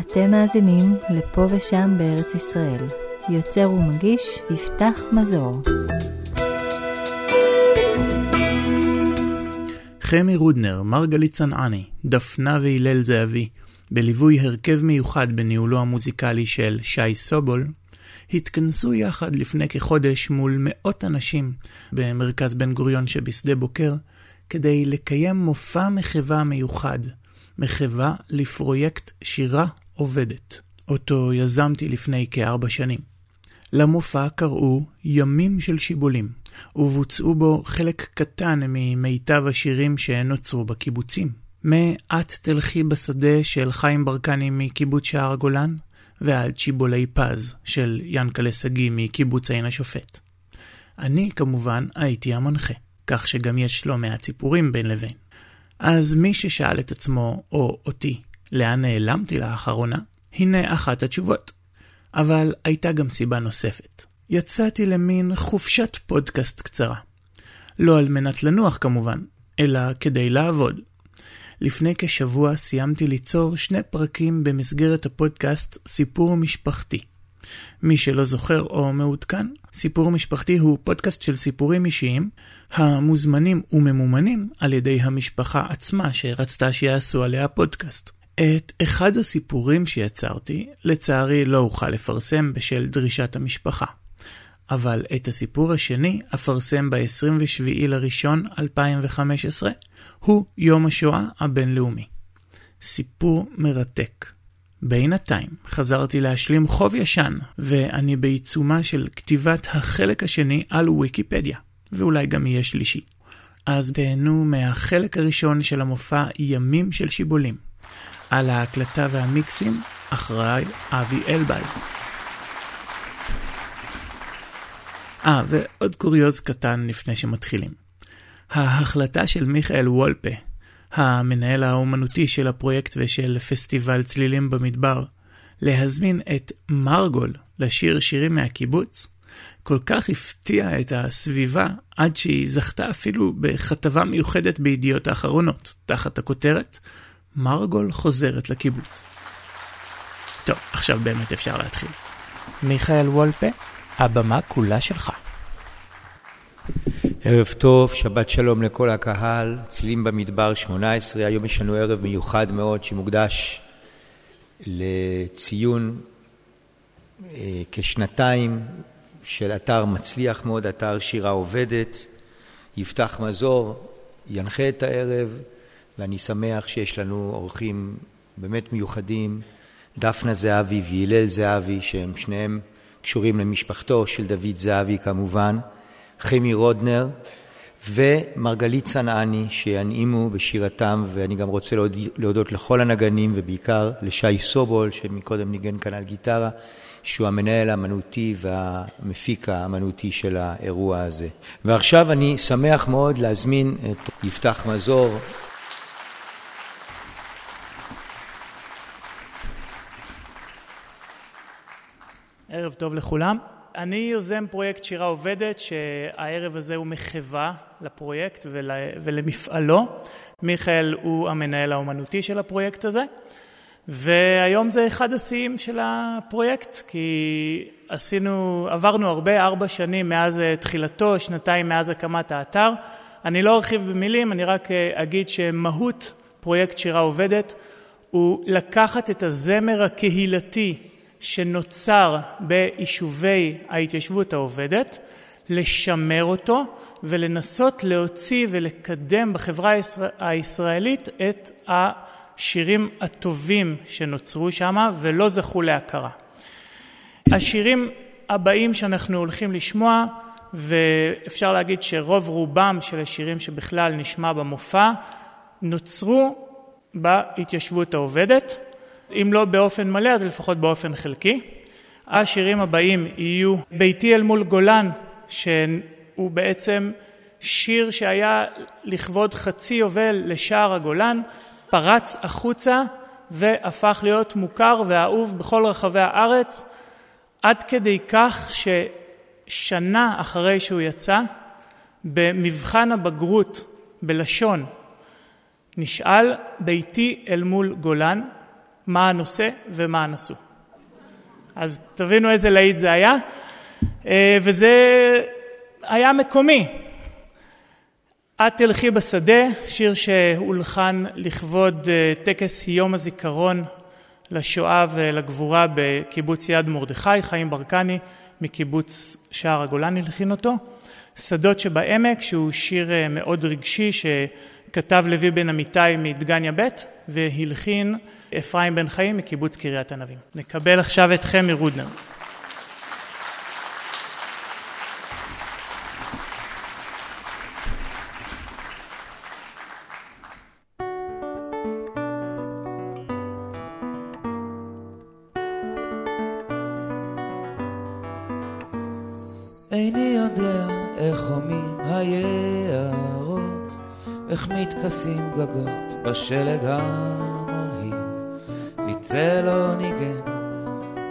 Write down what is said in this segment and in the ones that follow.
אתם מאזינים לפה ושם בארץ ישראל. יוצר ומגיש יפתח מזור. חמי רודנר, מרגלית צנעני, דפנה והלל זהבי, בליווי הרכב מיוחד בניהולו המוזיקלי של שי סובול, התכנסו יחד לפני כחודש מול מאות אנשים במרכז בן גוריון שבשדה בוקר, כדי לקיים מופע מחווה מיוחד, מחווה לפרויקט שירה עובדת, אותו יזמתי לפני כארבע שנים. למופע קראו ימים של שיבולים, ובוצעו בו חלק קטן ממיטב השירים שנוצרו בקיבוצים. מ"את תלכי בשדה" של חיים ברקני מקיבוץ שער הגולן, ועד שיבולי פז של ינקלה שגיא מקיבוץ עין השופט. אני כמובן הייתי המנחה, כך שגם יש לא מעט סיפורים בין לבין. אז מי ששאל את עצמו, או אותי, לאן נעלמתי לאחרונה, הנה אחת התשובות. אבל הייתה גם סיבה נוספת. יצאתי למין חופשת פודקאסט קצרה. לא על מנת לנוח כמובן, אלא כדי לעבוד. לפני כשבוע סיימתי ליצור שני פרקים במסגרת הפודקאסט סיפור משפחתי. מי שלא זוכר או מעודכן, סיפור משפחתי הוא פודקאסט של סיפורים אישיים, המוזמנים וממומנים על ידי המשפחה עצמה שרצתה שיעשו עליה פודקאסט. את אחד הסיפורים שיצרתי, לצערי לא אוכל לפרסם בשל דרישת המשפחה. אבל את הסיפור השני אפרסם ב-27 לראשון 2015, הוא יום השואה הבינלאומי. סיפור מרתק. בינתיים חזרתי להשלים חוב ישן, ואני בעיצומה של כתיבת החלק השני על ויקיפדיה, ואולי גם יהיה שלישי. אז תהנו מהחלק הראשון של המופע ימים של שיבולים. על ההקלטה והמיקסים אחראי אבי אלבז. אה, ועוד קוריוז קטן לפני שמתחילים. ההחלטה של מיכאל וולפה, המנהל האומנותי של הפרויקט ושל פסטיבל צלילים במדבר, להזמין את מרגול לשיר שירים מהקיבוץ, כל כך הפתיע את הסביבה עד שהיא זכתה אפילו בכתבה מיוחדת בידיעות האחרונות, תחת הכותרת מרגול חוזרת לקיבוץ. טוב, עכשיו באמת אפשר להתחיל. מיכאל וולפה, הבמה כולה שלך. ערב טוב, שבת שלום לכל הקהל, צלילים במדבר 18, היום יש לנו ערב מיוחד מאוד שמוקדש לציון אה, כשנתיים של אתר מצליח מאוד, אתר שירה עובדת, יפתח מזור, ינחה את הערב, ואני שמח שיש לנו אורחים באמת מיוחדים, דפנה זהבי והלל זהבי, שהם שניהם קשורים למשפחתו של דוד זהבי כמובן, חמי רודנר ומרגלית צנעני שינעימו בשירתם, ואני גם רוצה להודות לכל הנגנים ובעיקר לשי סובול שמקודם ניגן כאן על גיטרה. שהוא המנהל האמנותי והמפיק האמנותי של האירוע הזה. ועכשיו אני שמח מאוד להזמין את יפתח מזור, ערב טוב לכולם. אני יוזם פרויקט שירה עובדת, שהערב הזה הוא מחווה לפרויקט ול, ולמפעלו. מיכאל הוא המנהל האומנותי של הפרויקט הזה, והיום זה אחד השיאים של הפרויקט, כי עשינו, עברנו הרבה, ארבע שנים מאז תחילתו, שנתיים מאז הקמת האתר. אני לא ארחיב במילים, אני רק אגיד שמהות פרויקט שירה עובדת הוא לקחת את הזמר הקהילתי שנוצר ביישובי ההתיישבות העובדת, לשמר אותו ולנסות להוציא ולקדם בחברה הישראלית את השירים הטובים שנוצרו שם ולא זכו להכרה. השירים הבאים שאנחנו הולכים לשמוע ואפשר להגיד שרוב רובם של השירים שבכלל נשמע במופע נוצרו בהתיישבות העובדת אם לא באופן מלא אז לפחות באופן חלקי. השירים הבאים יהיו ביתי אל מול גולן שהוא בעצם שיר שהיה לכבוד חצי יובל לשער הגולן פרץ החוצה והפך להיות מוכר ואהוב בכל רחבי הארץ עד כדי כך ששנה אחרי שהוא יצא במבחן הבגרות בלשון נשאל ביתי אל מול גולן מה הנושא ומה הנשוא. אז תבינו איזה להיט זה היה, אה, וזה היה מקומי. את תלכי בשדה, שיר שהולחן לכבוד אה, טקס יום הזיכרון לשואה ולגבורה בקיבוץ יד מרדכי, חיים ברקני מקיבוץ שער הגולן הלחין אותו. שדות שבעמק, שהוא שיר אה, מאוד רגשי שכתב לוי בן אמיתי מדגניה ב' והלחין אפרים בן חיים מקיבוץ קריית ענבים. נקבל עכשיו אתכם מרודנר. איני יודע איך הומים היערות, איך מתכסים גגות בשלג המרהיב. לי לא ניגן,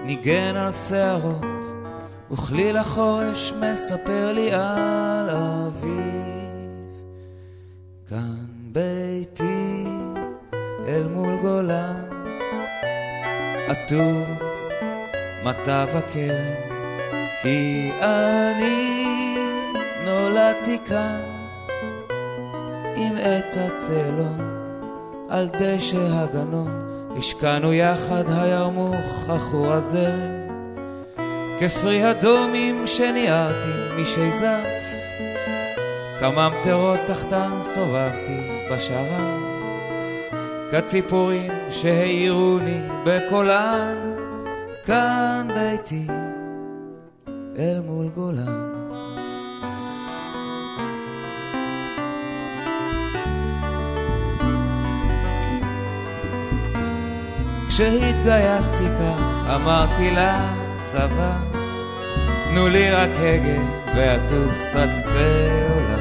ניגן על שערות, וכליל החורש מספר לי על אביב. כאן ביתי אל מול גולן, עטור מטב הכרם. כי אני נולדתי כאן עם עץ הצלון על דשא הגנון השקענו יחד הירמוך עכור הזרם כפרי הדומים שניערתי משייזף כמה מטרות תחתן סובבתי בשרב כציפורים שהעירוני בקולן כאן ביתי אל מול גולן. כשהתגייסתי כך אמרתי לצבא תנו לי רק הגה ואטוס עד קצה עולם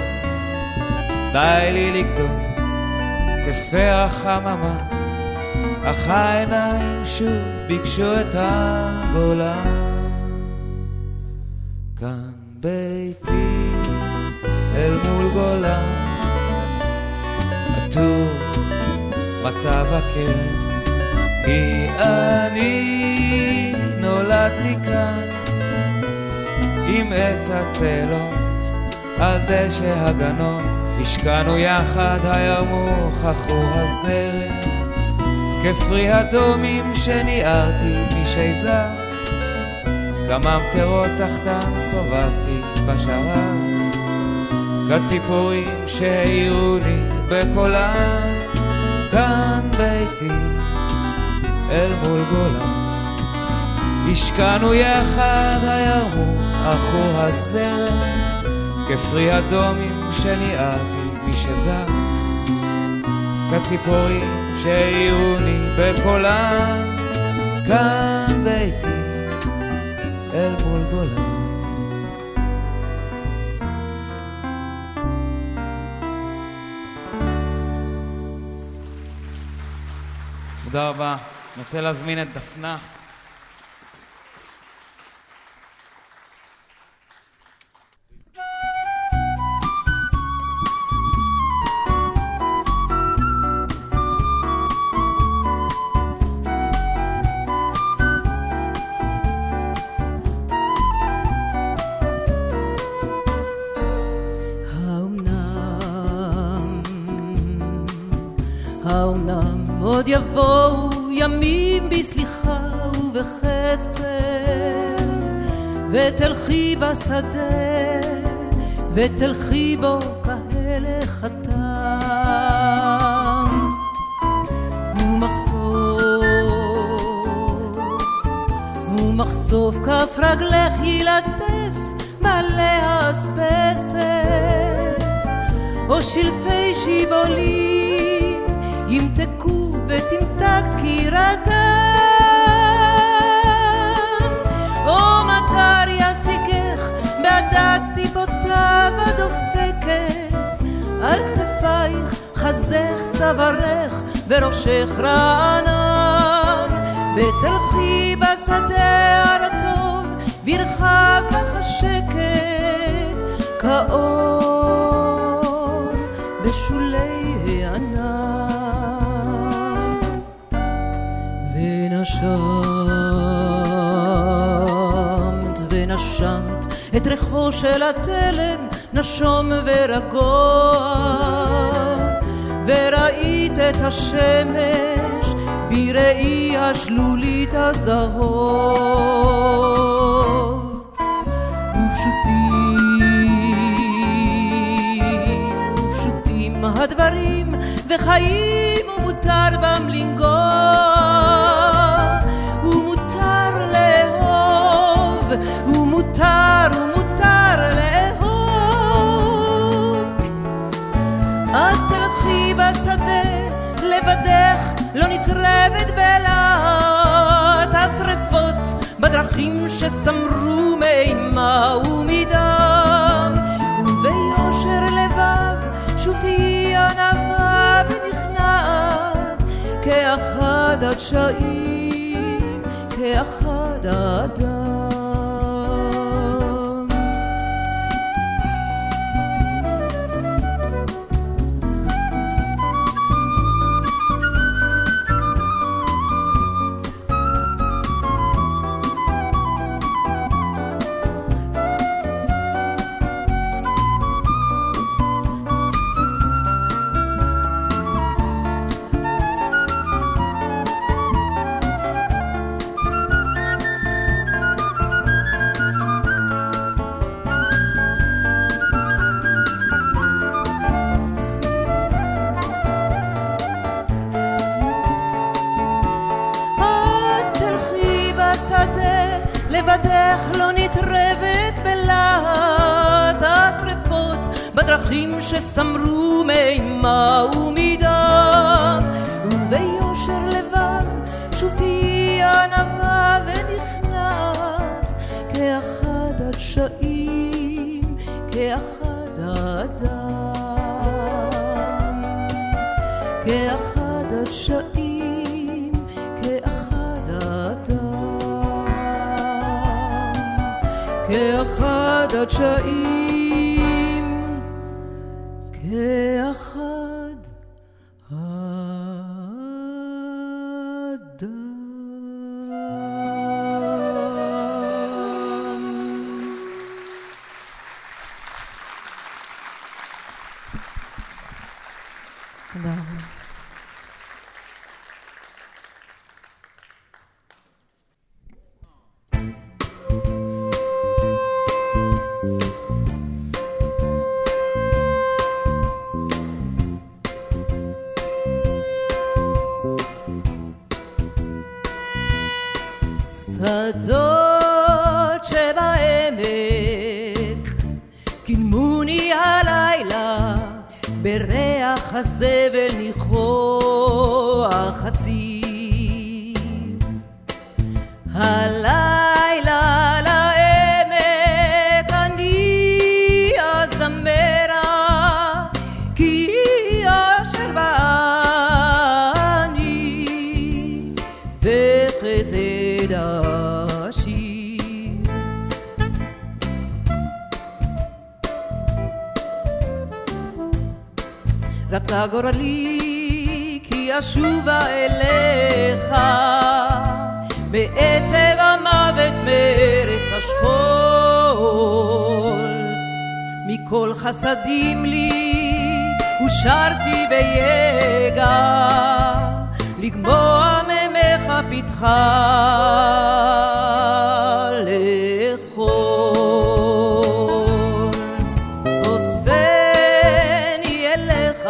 די לי לקדום כפרח חממה אך העיניים שוב ביקשו את הגולן כאן ביתי אל מול גולן, עטור מטב הכרם, כי אני נולדתי כאן עם עץ הצלון, על דשא הגנון, השקענו יחד הירמוך עכור הזרם, כפרי הדומים שניערתי משייזר. כמה מטרות תחתן סובבתי בשרב, כציפורים שהעירוני בקולן, כאן ביתי אל מול גולן. השקענו יחד הירמוך עכור הזרם, כפרי הדומים שניערתי משזף, כציפורים שהעירוני בקולן, כאן ביתי אל מול גולן. תודה רבה. אני רוצה להזמין את דפנה. ובחסד, ותלכי בשדה, ותלכי בו כהלך התם. ומחשוף, ומחשוף כף רגלך ילטף מלא אספסת, או שלפי שיבולים ימתקו ותמתק קירתם. טיפותיו הדופקת, על כתפייך חזך צווארך וראשך רענן, ותלכי בשדה על הטוב ברחב בחשקת, כאור בשולי הענן. ונשמת של התלם נשום ורגוע וראית את השמש בראי השלולית הזהוב. ופשוטים ופשוטים הדברים וחיים ומותר בם לנגוע כאחד שסמרו מאימה ומדם, וביושר לבב שוב תהיי ענווה ונכנעת, כאחד הדשאים, כאחד האדם. כאחד הדשאים, כאחד הדשאים, fazer. מכל חסדים לי הושרתי ביגע לגמוע ממך פתחה לאכול אוספני אליך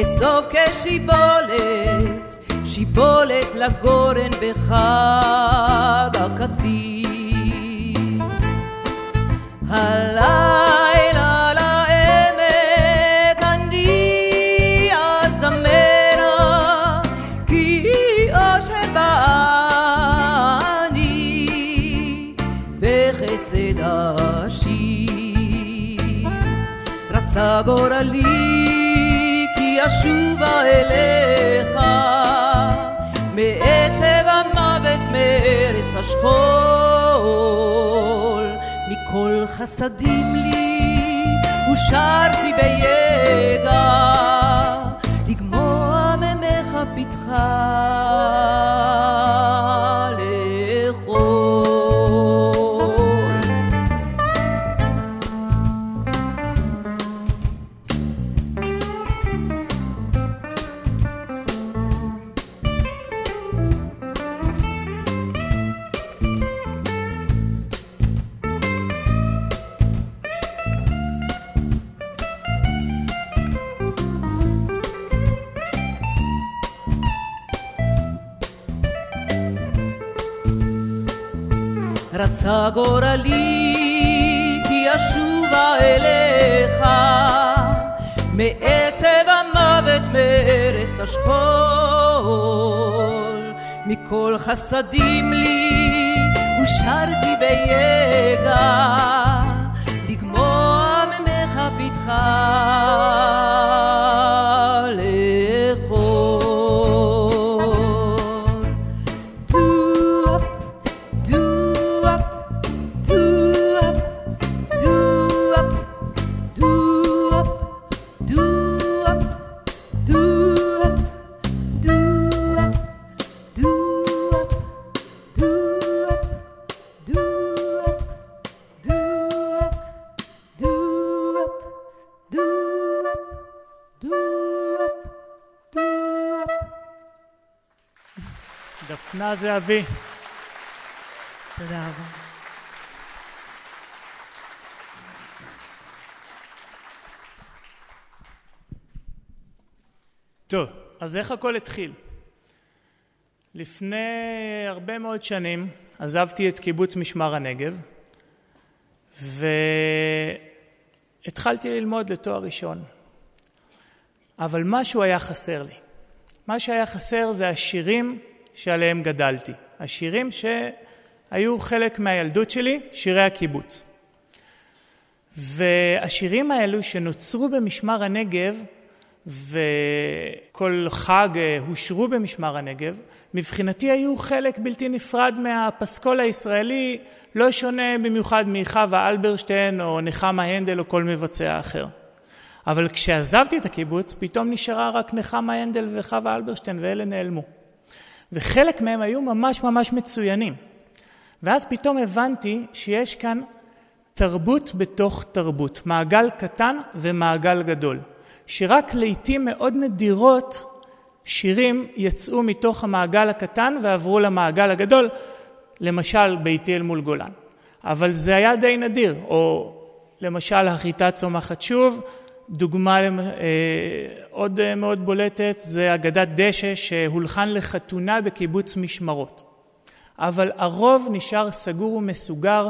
אסוף כשיבולת, שיבולת לגורן בחג הקציר. alive. חסדים לי ושרתי ביגע לגמוע ממך פתחה רצה גורלי כי אשובה אליך. מעצב המוות מארץ השכול מכל חסדים לי ושרתי ביגע. לגמוע ממך פתחה זהבי. תודה רבה. טוב, אז איך הכל התחיל? לפני הרבה מאוד שנים עזבתי את קיבוץ משמר הנגב והתחלתי ללמוד לתואר ראשון. אבל משהו היה חסר לי. מה שהיה חסר זה השירים שעליהם גדלתי. השירים שהיו חלק מהילדות שלי, שירי הקיבוץ. והשירים האלו שנוצרו במשמר הנגב וכל חג הושרו במשמר הנגב, מבחינתי היו חלק בלתי נפרד מהפסקול הישראלי, לא שונה במיוחד מחווה אלברשטיין או נחמה הנדל או כל מבצע אחר. אבל כשעזבתי את הקיבוץ, פתאום נשארה רק נחמה הנדל וחווה אלברשטיין ואלה נעלמו. וחלק מהם היו ממש ממש מצוינים. ואז פתאום הבנתי שיש כאן תרבות בתוך תרבות, מעגל קטן ומעגל גדול, שרק לעיתים מאוד נדירות שירים יצאו מתוך המעגל הקטן ועברו למעגל הגדול, למשל ביתי אל מול גולן. אבל זה היה די נדיר, או למשל החיטה צומחת שוב, דוגמה אה, עוד אה, מאוד בולטת זה אגדת דשא שהולחן לחתונה בקיבוץ משמרות. אבל הרוב נשאר סגור ומסוגר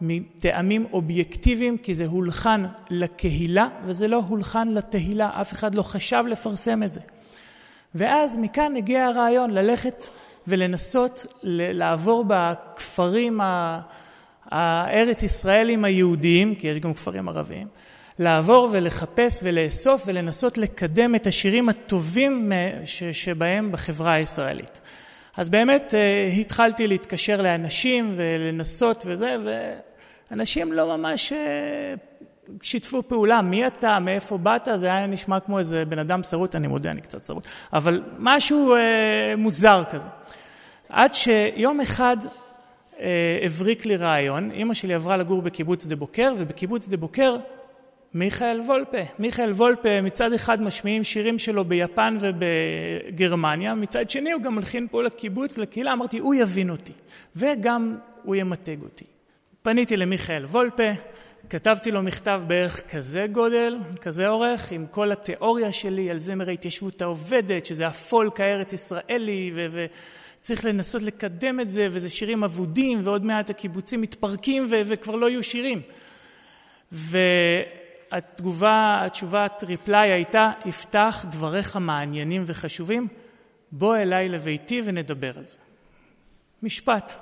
מטעמים אובייקטיביים כי זה הולחן לקהילה וזה לא הולחן לתהילה, אף אחד לא חשב לפרסם את זה. ואז מכאן הגיע הרעיון ללכת ולנסות לעבור בכפרים הארץ ישראלים היהודיים, כי יש גם כפרים ערביים, לעבור ולחפש ולאסוף ולנסות לקדם את השירים הטובים שבהם בחברה הישראלית. אז באמת אה, התחלתי להתקשר לאנשים ולנסות וזה, ואנשים לא ממש אה, שיתפו פעולה, מי אתה, מאיפה באת, זה היה נשמע כמו איזה בן אדם שרוט, אני מודה, אני קצת שרוט, אבל משהו אה, מוזר כזה. עד שיום אחד הבריק לי רעיון, אימא שלי עברה לגור בקיבוץ דה בוקר, ובקיבוץ דה בוקר מיכאל וולפה. מיכאל וולפה מצד אחד משמיעים שירים שלו ביפן ובגרמניה, מצד שני הוא גם מלחין פה לקיבוץ, לקהילה, אמרתי הוא יבין אותי וגם הוא ימתג אותי. פניתי למיכאל וולפה, כתבתי לו מכתב בערך כזה גודל, כזה אורך, עם כל התיאוריה שלי על זמר ההתיישבות העובדת, שזה הפולק הארץ ישראלי ו... צריך לנסות לקדם את זה, וזה שירים אבודים, ועוד מעט הקיבוצים מתפרקים ו- וכבר לא יהיו שירים. ו- התגובה, התשובת ריפליי הייתה, יפתח דבריך מעניינים וחשובים, בוא אליי לביתי ונדבר על זה. משפט.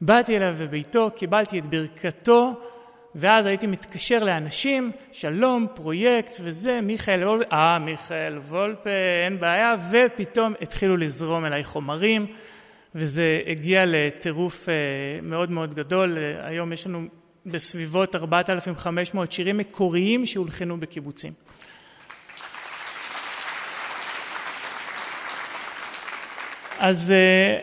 באתי אליו לביתו, קיבלתי את ברכתו, ואז הייתי מתקשר לאנשים, שלום, פרויקט וזה, מיכאל וולפה, אה, מיכאל וולפה, אין בעיה, ופתאום התחילו לזרום אליי חומרים, וזה הגיע לטירוף אה, מאוד מאוד גדול. היום יש לנו בסביבות 4,500 שירים מקוריים שהולחנו בקיבוצים. אז אה,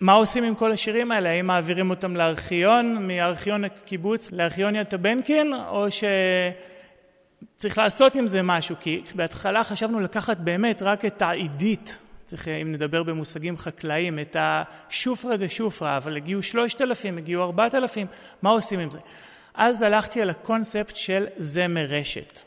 מה עושים עם כל השירים האלה? האם מעבירים אותם לארכיון, מארכיון הקיבוץ לארכיון יד טבנקין, או שצריך לעשות עם זה משהו? כי בהתחלה חשבנו לקחת באמת רק את העידית, צריך, אם נדבר במושגים חקלאיים, את השופרא דה שופרא, אבל הגיעו שלושת אלפים, הגיעו ארבעת אלפים, מה עושים עם זה? אז הלכתי על הקונספט של זמר רשת.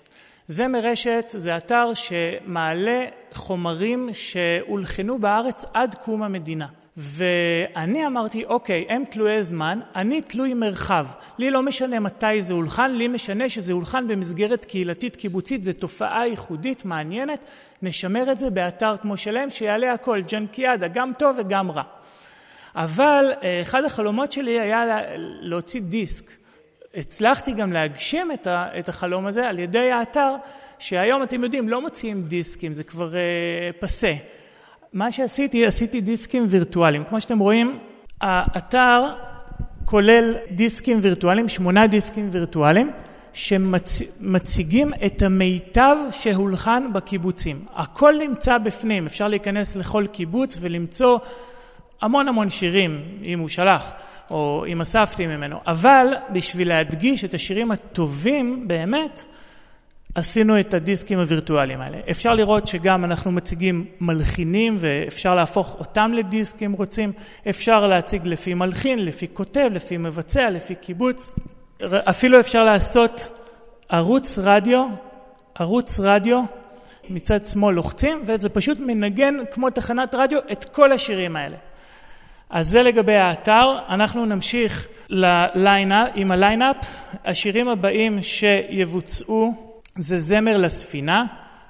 זמר רשת זה אתר שמעלה חומרים שהולחנו בארץ עד קום המדינה. ואני אמרתי, אוקיי, הם תלויי זמן, אני תלוי מרחב. לי לא משנה מתי זה הולחן, לי משנה שזה הולחן במסגרת קהילתית קיבוצית, זו תופעה ייחודית, מעניינת, נשמר את זה באתר כמו שלהם, שיעלה הכל, ג'נקיאדה, גם טוב וגם רע. אבל אה, אחד החלומות שלי היה להוציא דיסק. הצלחתי גם להגשים את החלום הזה על ידי האתר, שהיום אתם יודעים, לא מוציאים דיסקים, זה כבר אה, פסה. מה שעשיתי, עשיתי דיסקים וירטואליים. כמו שאתם רואים, האתר כולל דיסקים וירטואליים, שמונה דיסקים וירטואליים, שמציגים את המיטב שהולחן בקיבוצים. הכל נמצא בפנים, אפשר להיכנס לכל קיבוץ ולמצוא המון המון שירים, אם הוא שלח, או אם אספתי ממנו. אבל בשביל להדגיש את השירים הטובים באמת, עשינו את הדיסקים הווירטואליים האלה. אפשר לראות שגם אנחנו מציגים מלחינים ואפשר להפוך אותם לדיסק אם רוצים, אפשר להציג לפי מלחין, לפי כותב, לפי מבצע, לפי קיבוץ, אפילו אפשר לעשות ערוץ רדיו, ערוץ רדיו, מצד שמאל לוחצים וזה פשוט מנגן כמו תחנת רדיו את כל השירים האלה. אז זה לגבי האתר, אנחנו נמשיך עם ה lineup, השירים הבאים שיבוצעו זה זמר לספינה,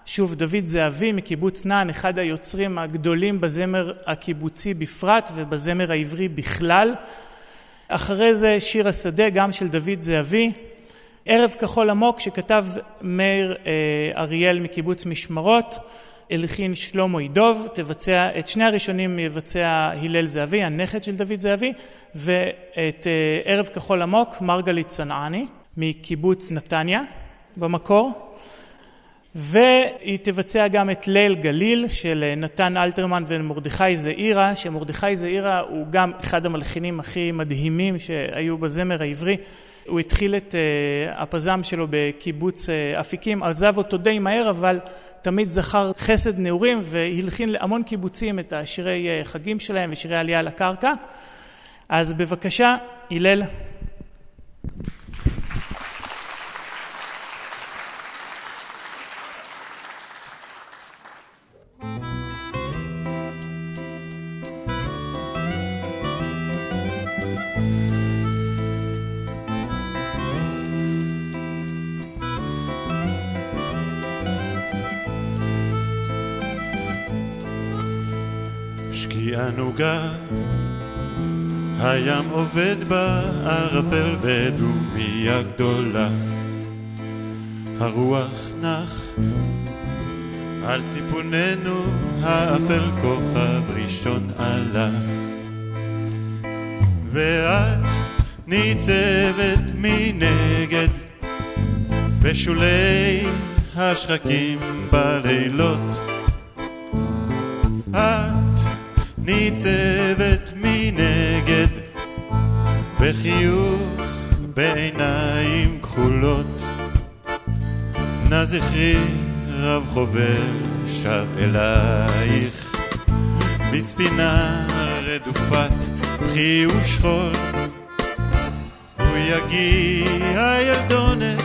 שוב דוד זהבי מקיבוץ נען, אחד היוצרים הגדולים בזמר הקיבוצי בפרט ובזמר העברי בכלל. אחרי זה שיר השדה גם של דוד זהבי. ערב כחול עמוק שכתב מאיר אה, אריאל מקיבוץ משמרות, הלחין שלמה עידוב, תבצע, את שני הראשונים יבצע הלל זהבי, הנכד של דוד זהבי, ואת אה, ערב כחול עמוק מרגלית צנעני מקיבוץ נתניה. במקור, והיא תבצע גם את ליל גליל של נתן אלתרמן ומרדכי זעירה, שמרדכי זעירה הוא גם אחד המלחינים הכי מדהימים שהיו בזמר העברי. הוא התחיל את uh, הפזם שלו בקיבוץ uh, אפיקים, עזב אותו די מהר, אבל תמיד זכר חסד נעורים והלחין להמון קיבוצים את השירי חגים שלהם ושירי עלייה לקרקע. אז בבקשה, הלל. ענוגה, הים עובד בערפל ודומיה גדולה. הרוח נח על סיפוננו האפל כוכב ראשון עלה. ואת ניצבת מנגד בשולי השחקים בלילות. ניצבת מנגד בחיוך בעיניים כחולות. נא זכרי רב חובל שב אלייך. בספינה רדופת בכי ושכול. הוא יגיע ילדונת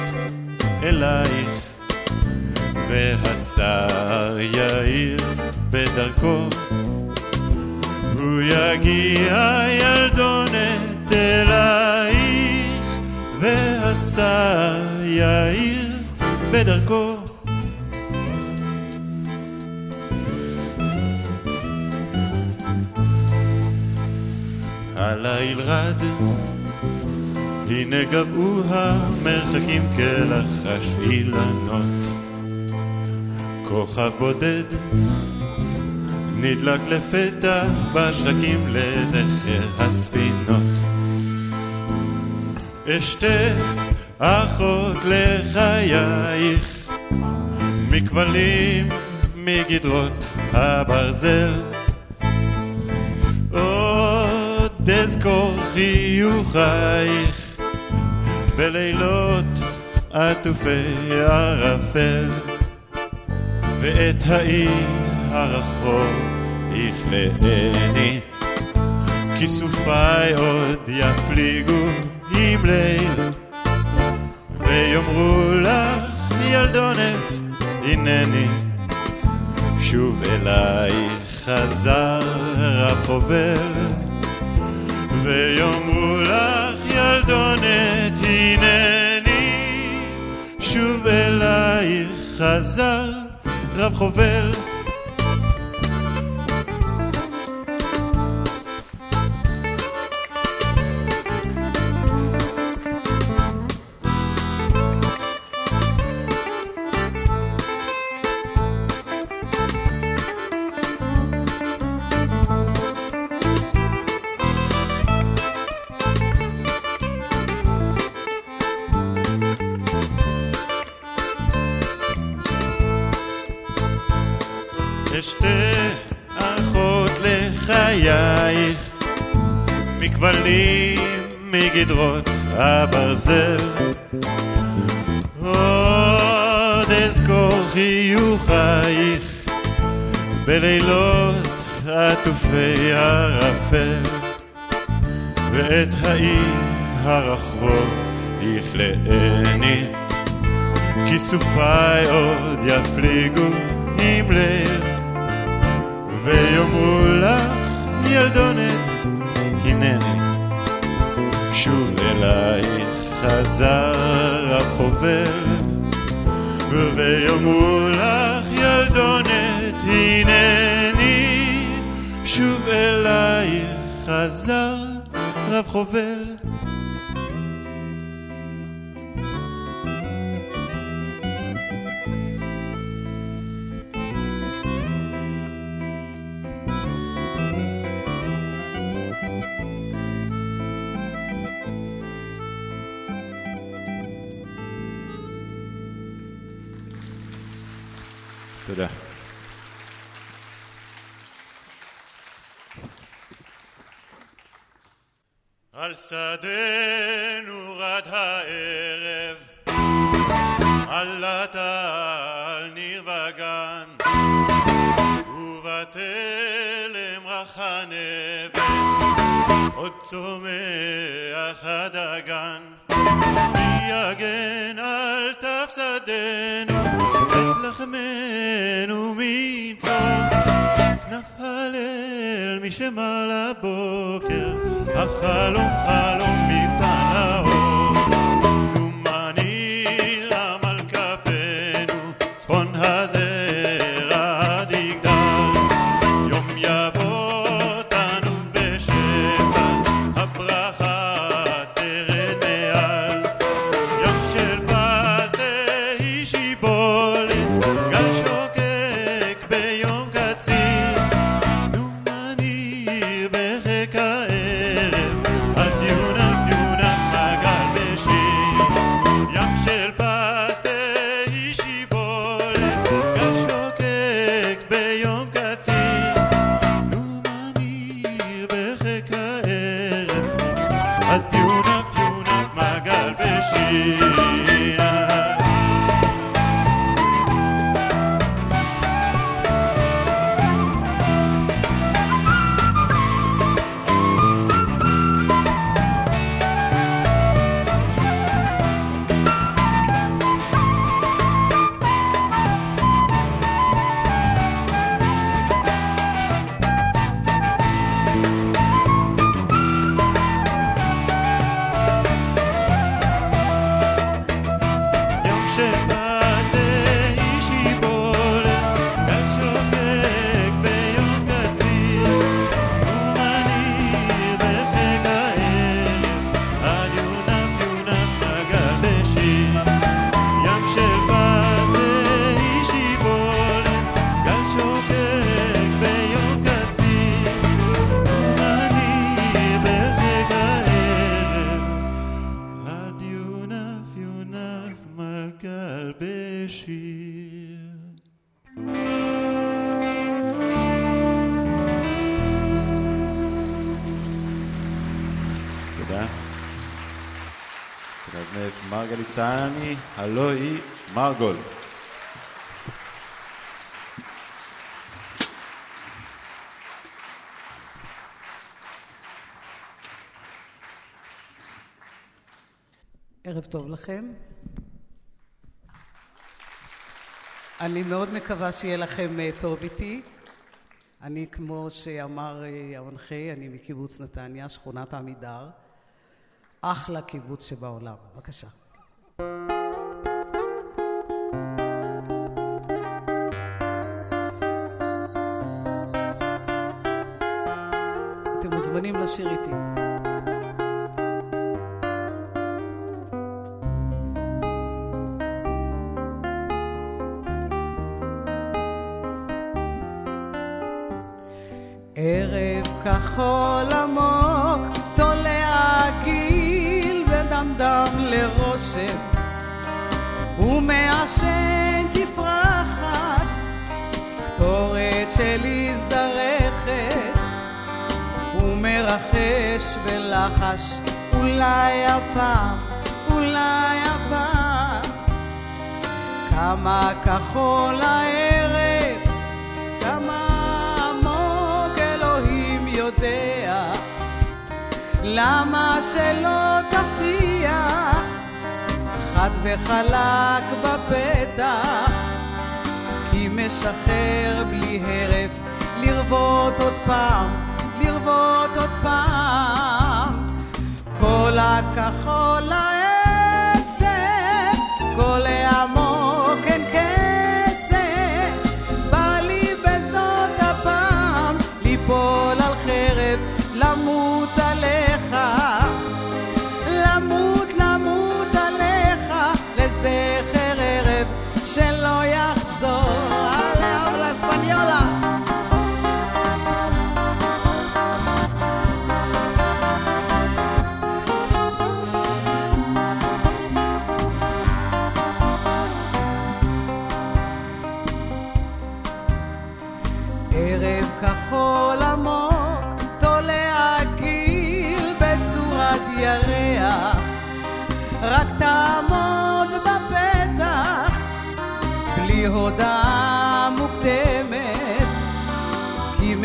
אלייך. והשר יאיר בדרכו הוא יגיע ילדונת אלייך, והשר יאיר בדרכו. הליל רד, הנה גבעו המרחקים כלחש אילנות. כוכב בודד נדלק לפתע בשחקים לזכר הספינות. אשתה אחות לחייך מכבלים מגדרות הברזל עוד אזכור חיוכייך בלילות עטופי ערפל ואת האי הרחוק יכלאני כיסופיי עוד יפליגו עם ליל ויאמרו לך ילדונת הנני. שוב אלייך חזר החובל ויאמרו לך ילדונת הנני. שוב אלייך חזר רב חובל הברזל. עוד אזכור חיוכייך בלילות עטופי ערפל ואת האי הרחוק יכלאני כיסופיי עוד יפליגו עם ליל ויאמרו לך ילדונת הנני אלייך חזר החובל ויאמרו לך ילדונת הנני. שוב אלייך חזר רב חובל תודה. על שדנו רד הערב, על ניר וגן, ובתלם רך הנבט, עוד צומח לחמנו מצום, כנף הלל משמע לבוקר, החלום חלום מפתן לאור. מרגליצני, הלא היא מרגול. ערב טוב לכם. אני מאוד מקווה שיהיה לכם אה, טוב איתי. אני, כמו שאמר אה, המנחה, אני מקיבוץ נתניה, שכונת עמידר. אחלה קיבוץ שבעולם. בבקשה. אתם מוזמנים לשיר איתי. לרושם, ומעשן תפרחת, קטורת של הזדרכת, ומרחש בלחש, אולי הפעם, אולי הפעם, כמה כחול הערב יודע. למה שלא תפתיע חד וחלק בפתח כי משחרר בלי הרף לרבות עוד פעם, לרבות עוד פעם. כל הכחול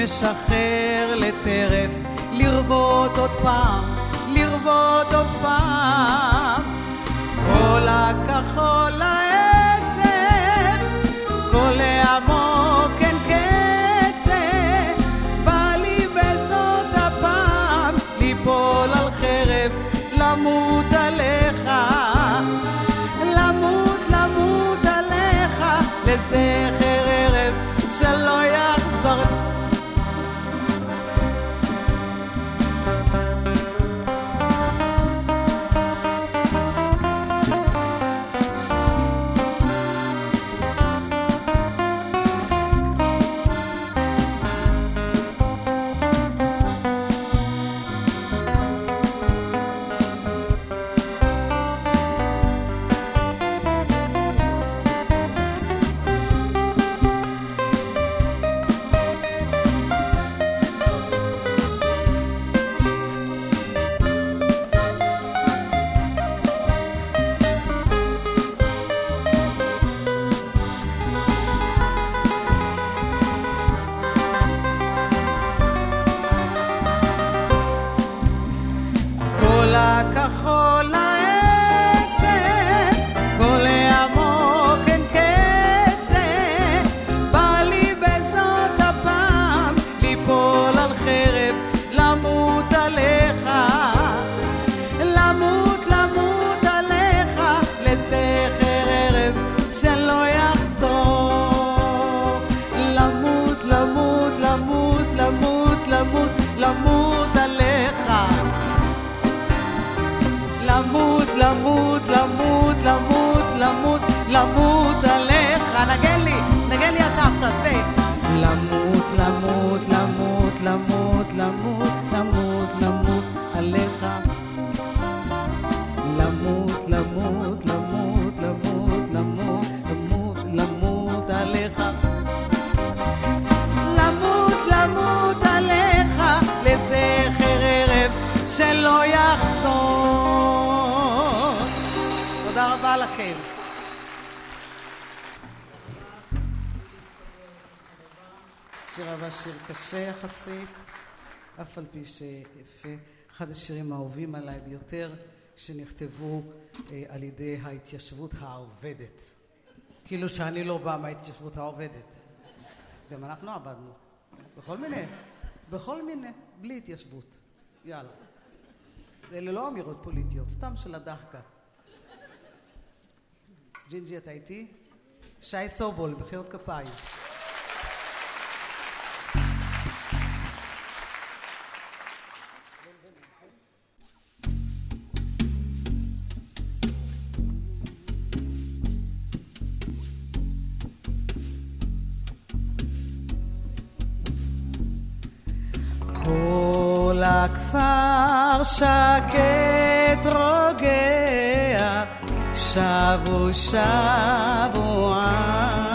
משחרר לטרף לרבות עוד פעם, לרבות עוד פעם, רבה שיר קשה יחסית, אף על פי שיפה. אחד השירים האהובים עליי ביותר, שנכתבו אה, על ידי ההתיישבות העובדת. כאילו שאני לא באה מההתיישבות העובדת. גם אנחנו עבדנו. בכל מיני, בכל מיני, בלי התיישבות. יאללה. אלה לא אמירות פוליטיות, סתם של הדחקה. ג'ינג'י, אתה איתי? שי סובול, בחיאות כפיים. לכפר שקט רוגע, שבו שבו עם.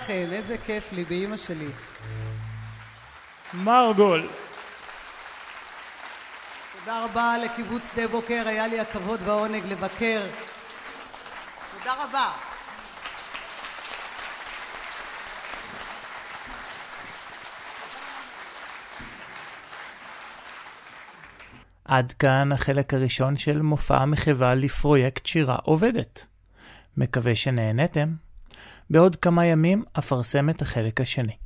רבה לכם, איזה כיף לי, באימא שלי. מרגול. תודה רבה לקיבוץ שדה בוקר, היה לי הכבוד והעונג לבקר. תודה רבה. עד כאן החלק הראשון של מופע המחווה לפרויקט שירה עובדת. מקווה שנהנתם. בעוד כמה ימים אפרסם את החלק השני.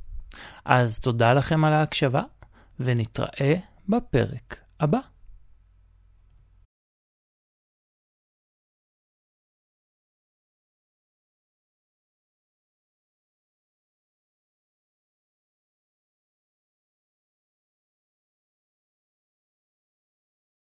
אז תודה לכם על ההקשבה, ונתראה בפרק הבא.